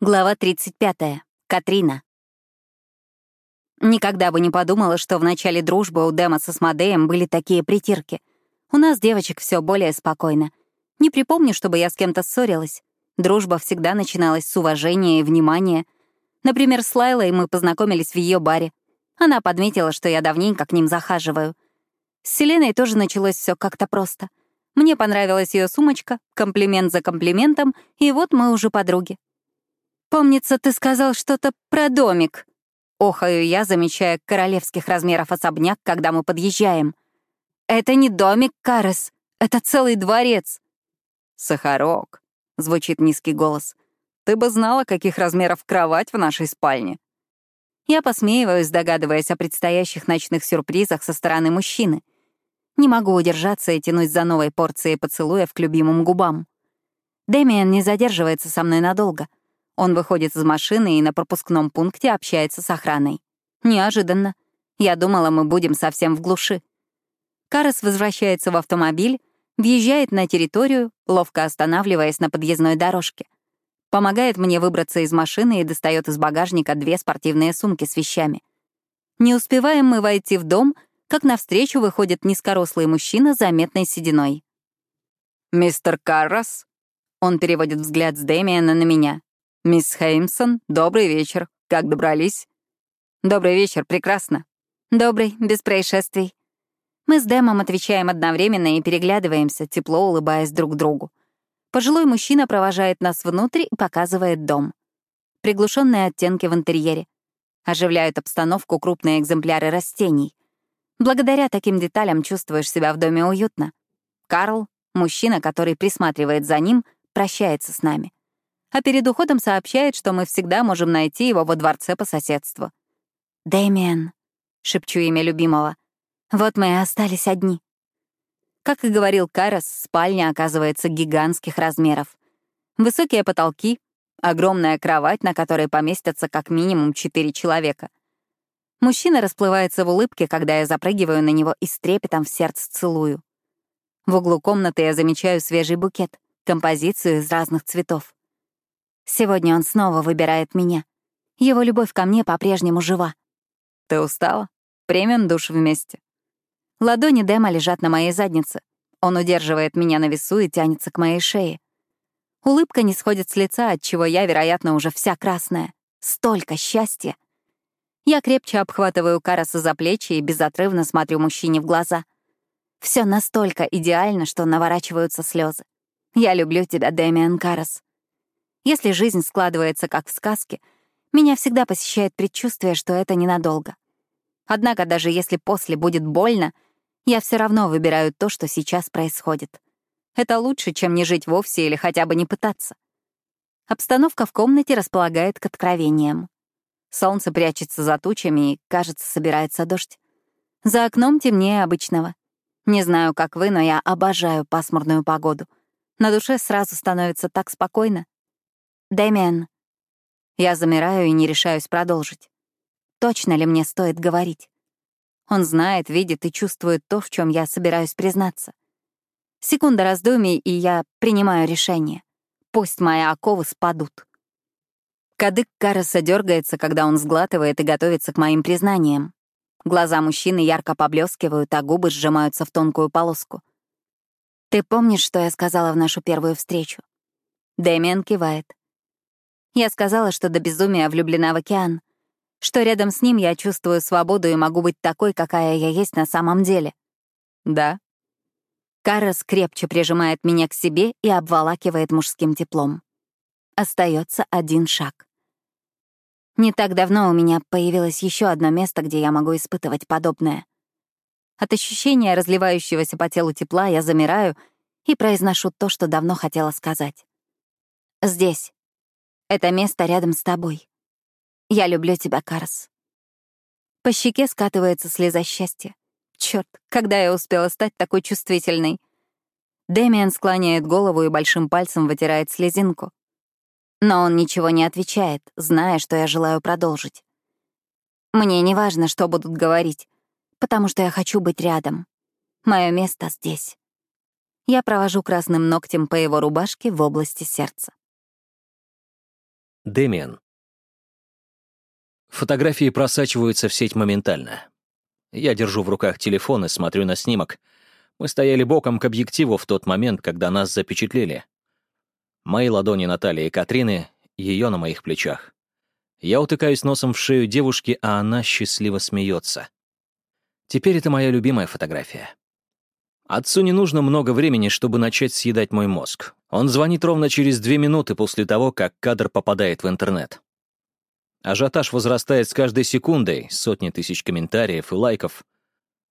Глава 35. Катрина. Никогда бы не подумала, что в начале дружбы у Дэма с Асмодеем были такие притирки. У нас, девочек, все более спокойно. Не припомню, чтобы я с кем-то ссорилась. Дружба всегда начиналась с уважения и внимания. Например, с Лайлой мы познакомились в ее баре. Она подметила, что я давненько к ним захаживаю. С Селеной тоже началось все как-то просто. Мне понравилась ее сумочка, комплимент за комплиментом, и вот мы уже подруги. «Помнится, ты сказал что-то про домик». Охаю я, замечая королевских размеров особняк, когда мы подъезжаем. «Это не домик, Карес, это целый дворец». «Сахарок», — звучит низкий голос. «Ты бы знала, каких размеров кровать в нашей спальне». Я посмеиваюсь, догадываясь о предстоящих ночных сюрпризах со стороны мужчины. Не могу удержаться и тянуть за новой порцией поцелуев к любимым губам. Дэмиан не задерживается со мной надолго — он выходит из машины и на пропускном пункте общается с охраной. Неожиданно. Я думала, мы будем совсем в глуши. Карас возвращается в автомобиль, въезжает на территорию, ловко останавливаясь на подъездной дорожке. Помогает мне выбраться из машины и достает из багажника две спортивные сумки с вещами. Не успеваем мы войти в дом, как навстречу выходит низкорослый мужчина с заметной сединой. «Мистер Каррас?» Он переводит взгляд с Дэмиана на меня. «Мисс Хеймсон, добрый вечер. Как добрались?» «Добрый вечер, прекрасно». «Добрый, без происшествий». Мы с Дэмом отвечаем одновременно и переглядываемся, тепло улыбаясь друг другу. Пожилой мужчина провожает нас внутрь и показывает дом. Приглушенные оттенки в интерьере. Оживляют обстановку крупные экземпляры растений. Благодаря таким деталям чувствуешь себя в доме уютно. Карл, мужчина, который присматривает за ним, прощается с нами а перед уходом сообщает, что мы всегда можем найти его во дворце по соседству. «Дэмиан», — шепчу имя любимого, — «вот мы и остались одни». Как и говорил Карас, спальня оказывается гигантских размеров. Высокие потолки, огромная кровать, на которой поместятся как минимум четыре человека. Мужчина расплывается в улыбке, когда я запрыгиваю на него и с трепетом в сердце целую. В углу комнаты я замечаю свежий букет, композицию из разных цветов. Сегодня он снова выбирает меня. Его любовь ко мне по-прежнему жива. «Ты устала? Примем душ вместе». Ладони Дэма лежат на моей заднице. Он удерживает меня на весу и тянется к моей шее. Улыбка не сходит с лица, от чего я, вероятно, уже вся красная. Столько счастья. Я крепче обхватываю Караса за плечи и безотрывно смотрю мужчине в глаза. Все настолько идеально, что наворачиваются слезы. Я люблю тебя, Дэмиан Карас. Если жизнь складывается как в сказке, меня всегда посещает предчувствие, что это ненадолго. Однако даже если после будет больно, я все равно выбираю то, что сейчас происходит. Это лучше, чем не жить вовсе или хотя бы не пытаться. Обстановка в комнате располагает к откровениям. Солнце прячется за тучами и, кажется, собирается дождь. За окном темнее обычного. Не знаю, как вы, но я обожаю пасмурную погоду. На душе сразу становится так спокойно. «Дэмиан». Я замираю и не решаюсь продолжить. Точно ли мне стоит говорить? Он знает, видит и чувствует то, в чем я собираюсь признаться. Секунда раздумий, и я принимаю решение. Пусть мои оковы спадут. Кадык Караса дергается, когда он сглатывает и готовится к моим признаниям. Глаза мужчины ярко поблескивают, а губы сжимаются в тонкую полоску. «Ты помнишь, что я сказала в нашу первую встречу?» Дэмиан кивает. Я сказала, что до безумия влюблена в океан, что рядом с ним я чувствую свободу и могу быть такой, какая я есть на самом деле. Да. Карас крепче прижимает меня к себе и обволакивает мужским теплом. Остается один шаг. Не так давно у меня появилось еще одно место, где я могу испытывать подобное. От ощущения разливающегося по телу тепла я замираю и произношу то, что давно хотела сказать. Здесь, это место рядом с тобой. Я люблю тебя, Карс. По щеке скатывается слеза счастья. Черт, когда я успела стать такой чувствительной? Дэмиан склоняет голову и большим пальцем вытирает слезинку. Но он ничего не отвечает, зная, что я желаю продолжить. Мне не важно, что будут говорить, потому что я хочу быть рядом. Мое место здесь. Я провожу красным ногтем по его рубашке в области сердца. Дэмиан. Фотографии просачиваются в сеть моментально. Я держу в руках телефон и смотрю на снимок. Мы стояли боком к объективу в тот момент, когда нас запечатлели. Мои ладони Натальи и Катрины, ее на моих плечах. Я утыкаюсь носом в шею девушки, а она счастливо смеется. Теперь это моя любимая фотография. Отцу не нужно много времени, чтобы начать съедать мой мозг. Он звонит ровно через две минуты после того, как кадр попадает в интернет. Ажиотаж возрастает с каждой секундой, сотни тысяч комментариев и лайков.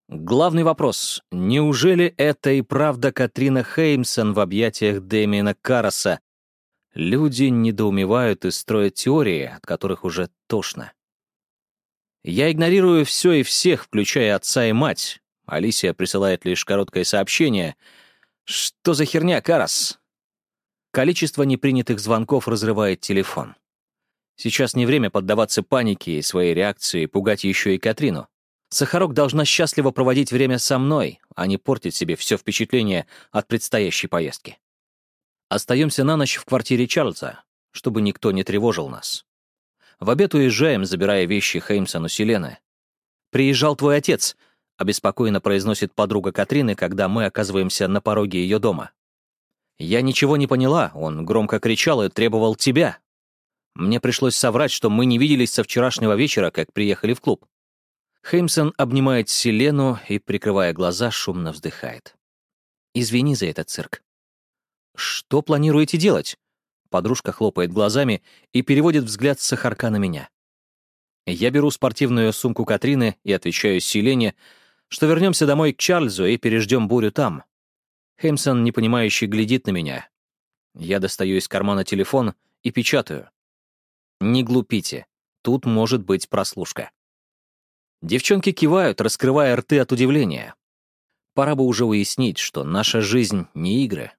Главный вопрос — неужели это и правда Катрина Хеймсон в объятиях Дэмиена Караса? Люди недоумевают и строят теории, от которых уже тошно. Я игнорирую все и всех, включая отца и мать. Алисия присылает лишь короткое сообщение. «Что за херня, Карас?» Количество непринятых звонков разрывает телефон. Сейчас не время поддаваться панике и своей реакции пугать еще и Катрину. Сахарок должна счастливо проводить время со мной, а не портить себе все впечатление от предстоящей поездки. Остаемся на ночь в квартире Чарльза, чтобы никто не тревожил нас. В обед уезжаем, забирая вещи Хеймсону Селены. «Приезжал твой отец», — обеспокоенно произносит подруга Катрины, когда мы оказываемся на пороге ее дома. Я ничего не поняла, он громко кричал и требовал тебя. Мне пришлось соврать, что мы не виделись со вчерашнего вечера, как приехали в клуб. Хеймсон обнимает Селену и, прикрывая глаза, шумно вздыхает. «Извини за этот цирк». «Что планируете делать?» Подружка хлопает глазами и переводит взгляд с Сахарка на меня. Я беру спортивную сумку Катрины и отвечаю Селене, что вернемся домой к Чарльзу и переждем бурю там. Хеймсон, непонимающе, глядит на меня. Я достаю из кармана телефон и печатаю. Не глупите. Тут может быть прослушка. Девчонки кивают, раскрывая рты от удивления. Пора бы уже уяснить, что наша жизнь — не игры.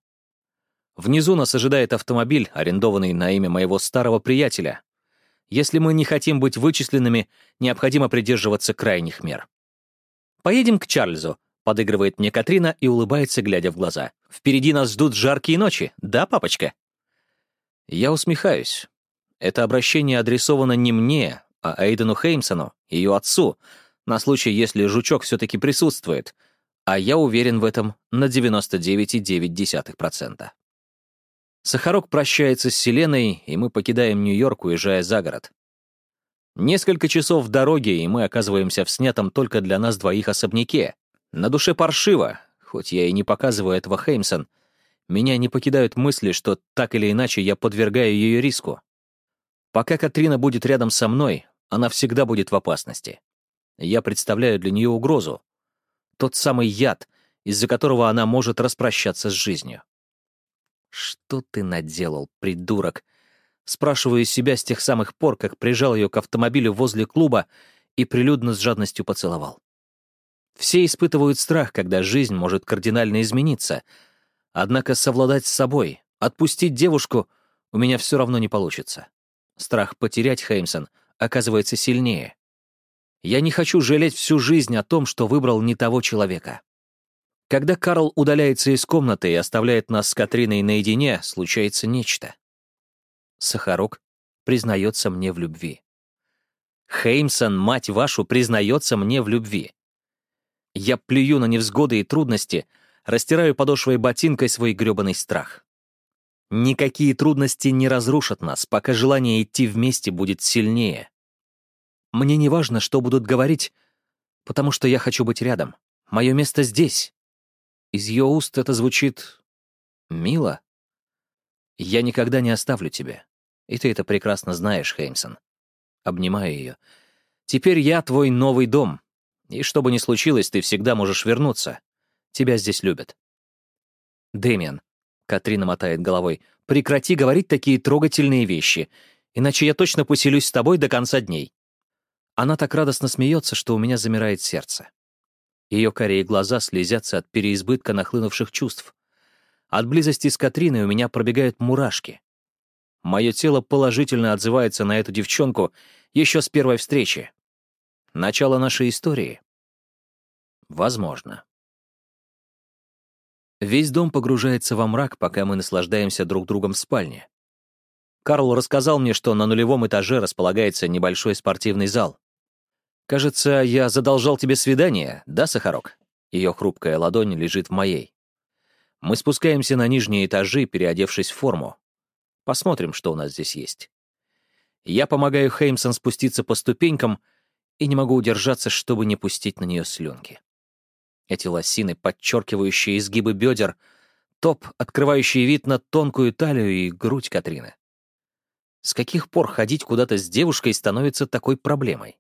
Внизу нас ожидает автомобиль, арендованный на имя моего старого приятеля. Если мы не хотим быть вычисленными, необходимо придерживаться крайних мер. «Поедем к Чарльзу», — подыгрывает мне Катрина и улыбается, глядя в глаза. «Впереди нас ждут жаркие ночи, да, папочка?» Я усмехаюсь. Это обращение адресовано не мне, а Эйдену Хеймсону, ее отцу, на случай, если жучок все-таки присутствует, а я уверен в этом на 99,9%. Сахарок прощается с Селеной, и мы покидаем Нью-Йорк, уезжая за город. Несколько часов в дороге, и мы оказываемся в снятом только для нас двоих особняке. На душе паршиво, хоть я и не показываю этого Хеймсон. Меня не покидают мысли, что так или иначе я подвергаю ее риску. Пока Катрина будет рядом со мной, она всегда будет в опасности. Я представляю для нее угрозу. Тот самый яд, из-за которого она может распрощаться с жизнью. «Что ты наделал, придурок?» Спрашиваю себя с тех самых пор, как прижал ее к автомобилю возле клуба и прилюдно с жадностью поцеловал. Все испытывают страх, когда жизнь может кардинально измениться. Однако совладать с собой, отпустить девушку у меня все равно не получится. Страх потерять Хеймсон оказывается сильнее. Я не хочу жалеть всю жизнь о том, что выбрал не того человека. Когда Карл удаляется из комнаты и оставляет нас с Катриной наедине, случается нечто. Сахарок признается мне в любви. Хеймсон, мать вашу, признается мне в любви. Я плюю на невзгоды и трудности, растираю подошвой ботинкой свой грёбаный страх. Никакие трудности не разрушат нас, пока желание идти вместе будет сильнее. Мне не важно, что будут говорить, потому что я хочу быть рядом. Мое место здесь. Из ее уст это звучит... мило. Я никогда не оставлю тебя. И ты это прекрасно знаешь, Хеймсон. Обнимаю ее. Теперь я твой новый дом. И что бы ни случилось, ты всегда можешь вернуться. Тебя здесь любят. Дэмиан, Катрина мотает головой. «Прекрати говорить такие трогательные вещи, иначе я точно поселюсь с тобой до конца дней». Она так радостно смеется, что у меня замирает сердце. Ее карие глаза слезятся от переизбытка нахлынувших чувств. От близости с Катриной у меня пробегают мурашки. Мое тело положительно отзывается на эту девчонку еще с первой встречи. Начало нашей истории? Возможно. Весь дом погружается во мрак, пока мы наслаждаемся друг другом в спальне. Карл рассказал мне, что на нулевом этаже располагается небольшой спортивный зал. «Кажется, я задолжал тебе свидание, да, Сахарок?» Ее хрупкая ладонь лежит в моей. Мы спускаемся на нижние этажи, переодевшись в форму. Посмотрим, что у нас здесь есть. Я помогаю Хеймсон спуститься по ступенькам и не могу удержаться, чтобы не пустить на нее слюнки. Эти лосины, подчеркивающие изгибы бедер, топ, открывающий вид на тонкую талию и грудь Катрины. С каких пор ходить куда-то с девушкой становится такой проблемой?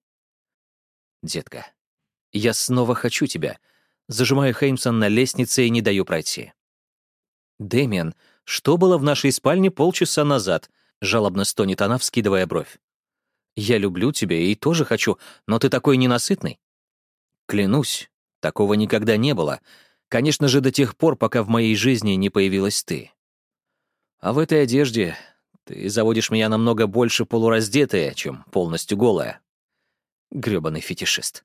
Детка, я снова хочу тебя. Зажимаю Хеймсон на лестнице и не даю пройти. Дэмиан, что было в нашей спальне полчаса назад? Жалобно стонет она, вскидывая бровь. Я люблю тебя и тоже хочу, но ты такой ненасытный. Клянусь, такого никогда не было. Конечно же, до тех пор, пока в моей жизни не появилась ты. А в этой одежде ты заводишь меня намного больше полураздетая, чем полностью голая. Грёбаный фетишист.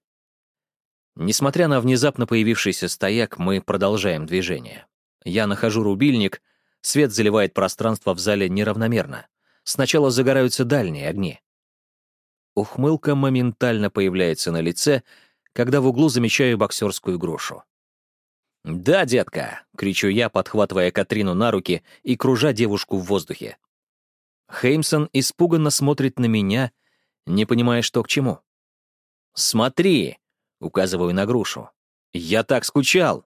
Несмотря на внезапно появившийся стояк, мы продолжаем движение. Я нахожу рубильник, свет заливает пространство в зале неравномерно. Сначала загораются дальние огни. Ухмылка моментально появляется на лице, когда в углу замечаю боксерскую грушу. «Да, детка!» — кричу я, подхватывая Катрину на руки и кружа девушку в воздухе. Хеймсон испуганно смотрит на меня, не понимая, что к чему. «Смотри!» — указываю на грушу. «Я так скучал!»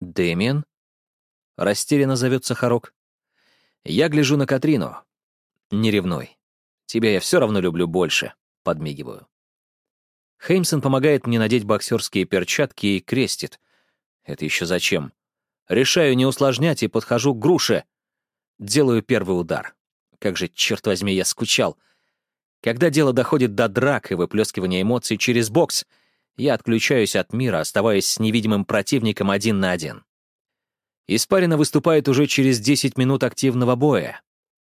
«Дэмиан?» — растерянно зовет Сахарок. Я гляжу на Катрину. «Не ревнуй. Тебя я все равно люблю больше», — подмигиваю. Хеймсон помогает мне надеть боксерские перчатки и крестит. Это еще зачем? Решаю не усложнять и подхожу к груше. Делаю первый удар. Как же, черт возьми, я скучал. Когда дело доходит до драк и выплескивания эмоций через бокс, я отключаюсь от мира, оставаясь с невидимым противником один на один. Испарина выступает уже через 10 минут активного боя.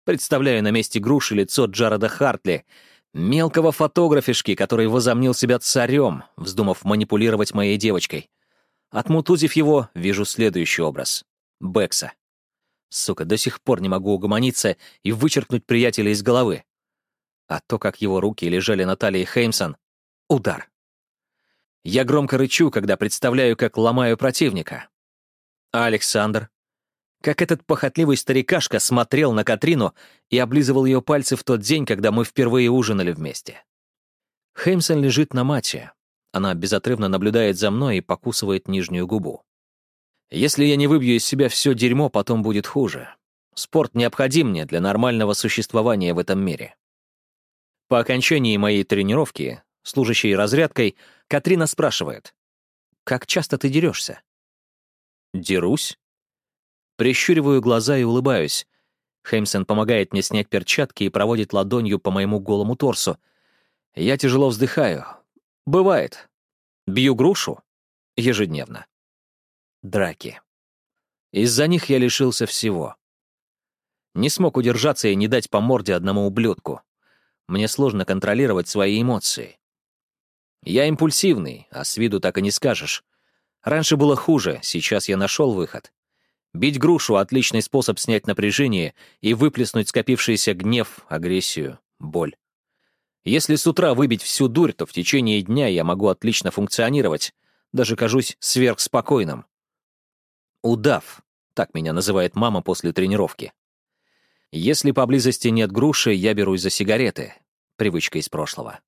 Представляю на месте груши лицо Джареда Хартли, мелкого фотографишки, который возомнил себя царем, вздумав манипулировать моей девочкой. Отмутузив его, вижу следующий образ — Бекса. Сука, до сих пор не могу угомониться и вычеркнуть приятеля из головы. А то, как его руки лежали на талии Хеймсон — удар. Я громко рычу, когда представляю, как ломаю противника. Александр? Как этот похотливый старикашка смотрел на Катрину и облизывал ее пальцы в тот день, когда мы впервые ужинали вместе. Хеймсон лежит на мате. Она безотрывно наблюдает за мной и покусывает нижнюю губу. Если я не выбью из себя все дерьмо, потом будет хуже. Спорт необходим мне для нормального существования в этом мире. По окончании моей тренировки, служащей разрядкой, Катрина спрашивает, «Как часто ты дерешься?» «Дерусь?» Прищуриваю глаза и улыбаюсь. Хеймсон помогает мне снять перчатки и проводит ладонью по моему голому торсу. Я тяжело вздыхаю. Бывает. Бью грушу ежедневно драки. Из-за них я лишился всего. Не смог удержаться и не дать по морде одному ублюдку. Мне сложно контролировать свои эмоции. Я импульсивный, а с виду так и не скажешь. Раньше было хуже, сейчас я нашел выход. Бить грушу — отличный способ снять напряжение и выплеснуть скопившийся гнев, агрессию, боль. Если с утра выбить всю дурь, то в течение дня я могу отлично функционировать, даже кажусь сверхспокойным. Удав, так меня называет мама после тренировки. Если поблизости нет груши, я берусь за сигареты. Привычка из прошлого.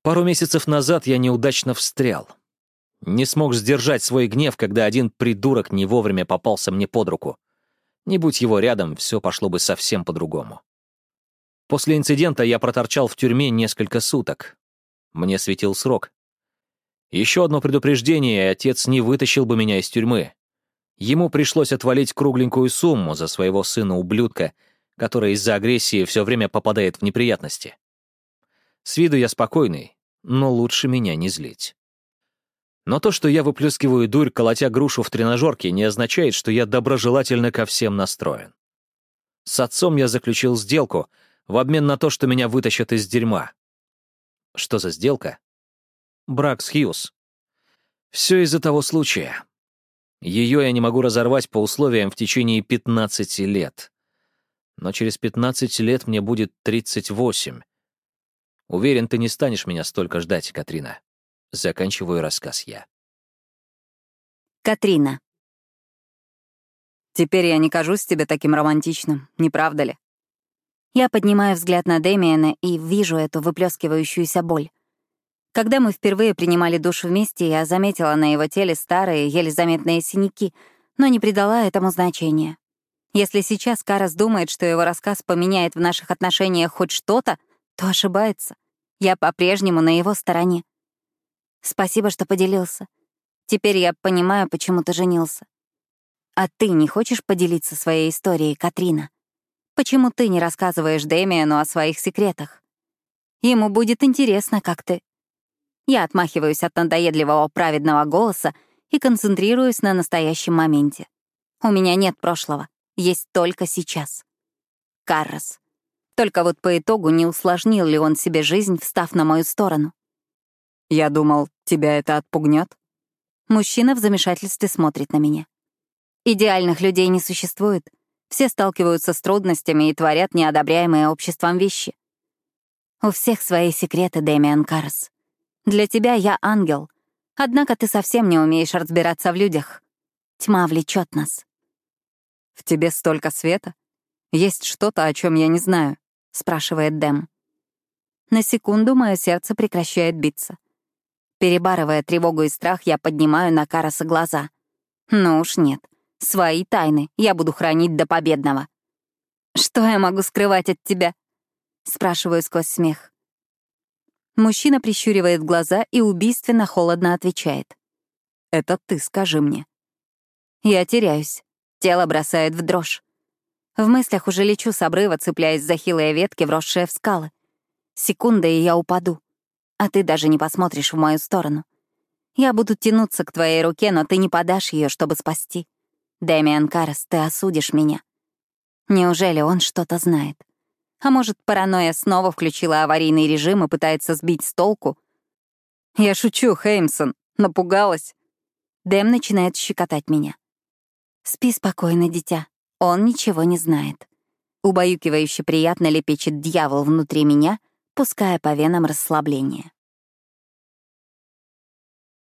Пару месяцев назад я неудачно встрял. Не смог сдержать свой гнев, когда один придурок не вовремя попался мне под руку. Не будь его рядом, все пошло бы совсем по-другому. После инцидента я проторчал в тюрьме несколько суток. Мне светил срок. Еще одно предупреждение, и отец не вытащил бы меня из тюрьмы. Ему пришлось отвалить кругленькую сумму за своего сына-ублюдка, который из-за агрессии все время попадает в неприятности. С виду я спокойный, но лучше меня не злить. Но то, что я выплескиваю дурь, колотя грушу в тренажерке, не означает, что я доброжелательно ко всем настроен. С отцом я заключил сделку в обмен на то, что меня вытащат из дерьма. Что за сделка? Брак с Хьюз. Все из-за того случая. Ее я не могу разорвать по условиям в течение 15 лет. Но через 15 лет мне будет 38. Уверен, ты не станешь меня столько ждать, Катрина. Заканчиваю рассказ я. Катрина. Теперь я не кажусь тебе таким романтичным, не правда ли? Я поднимаю взгляд на Дэмиена и вижу эту выплескивающуюся боль. Когда мы впервые принимали душ вместе, я заметила на его теле старые, еле заметные синяки, но не придала этому значения. Если сейчас Карас думает, что его рассказ поменяет в наших отношениях хоть что-то, то ошибается. Я по-прежнему на его стороне. Спасибо, что поделился. Теперь я понимаю, почему ты женился. А ты не хочешь поделиться своей историей, Катрина? Почему ты не рассказываешь Дэмиану о своих секретах? Ему будет интересно, как ты. Я отмахиваюсь от надоедливого праведного голоса и концентрируюсь на настоящем моменте. У меня нет прошлого, есть только сейчас. Каррос. Только вот по итогу не усложнил ли он себе жизнь, встав на мою сторону. Я думал, тебя это отпугнет. Мужчина в замешательстве смотрит на меня. Идеальных людей не существует. Все сталкиваются с трудностями и творят неодобряемые обществом вещи. У всех свои секреты, Дэмиан Карс. Для тебя я ангел, однако ты совсем не умеешь разбираться в людях. Тьма влечет нас. В тебе столько света? Есть что-то, о чем я не знаю, спрашивает Дэм. На секунду мое сердце прекращает биться. Перебарывая тревогу и страх, я поднимаю на Караса глаза. Ну уж нет. Свои тайны я буду хранить до победного. «Что я могу скрывать от тебя?» — спрашиваю сквозь смех. Мужчина прищуривает глаза и убийственно холодно отвечает. «Это ты скажи мне». Я теряюсь. Тело бросает в дрожь. В мыслях уже лечу с обрыва, цепляясь за хилые ветки, вросшие в скалы. Секунда, и я упаду. А ты даже не посмотришь в мою сторону. Я буду тянуться к твоей руке, но ты не подашь ее, чтобы спасти. Дэмиан Карас, ты осудишь меня. Неужели он что-то знает? А может, паранойя снова включила аварийный режим и пытается сбить с толку? Я шучу, Хеймсон. Напугалась. Дэм начинает щекотать меня. Спи спокойно, дитя. Он ничего не знает. Убаюкивающе приятно лепечет дьявол внутри меня, пуская по венам расслабление.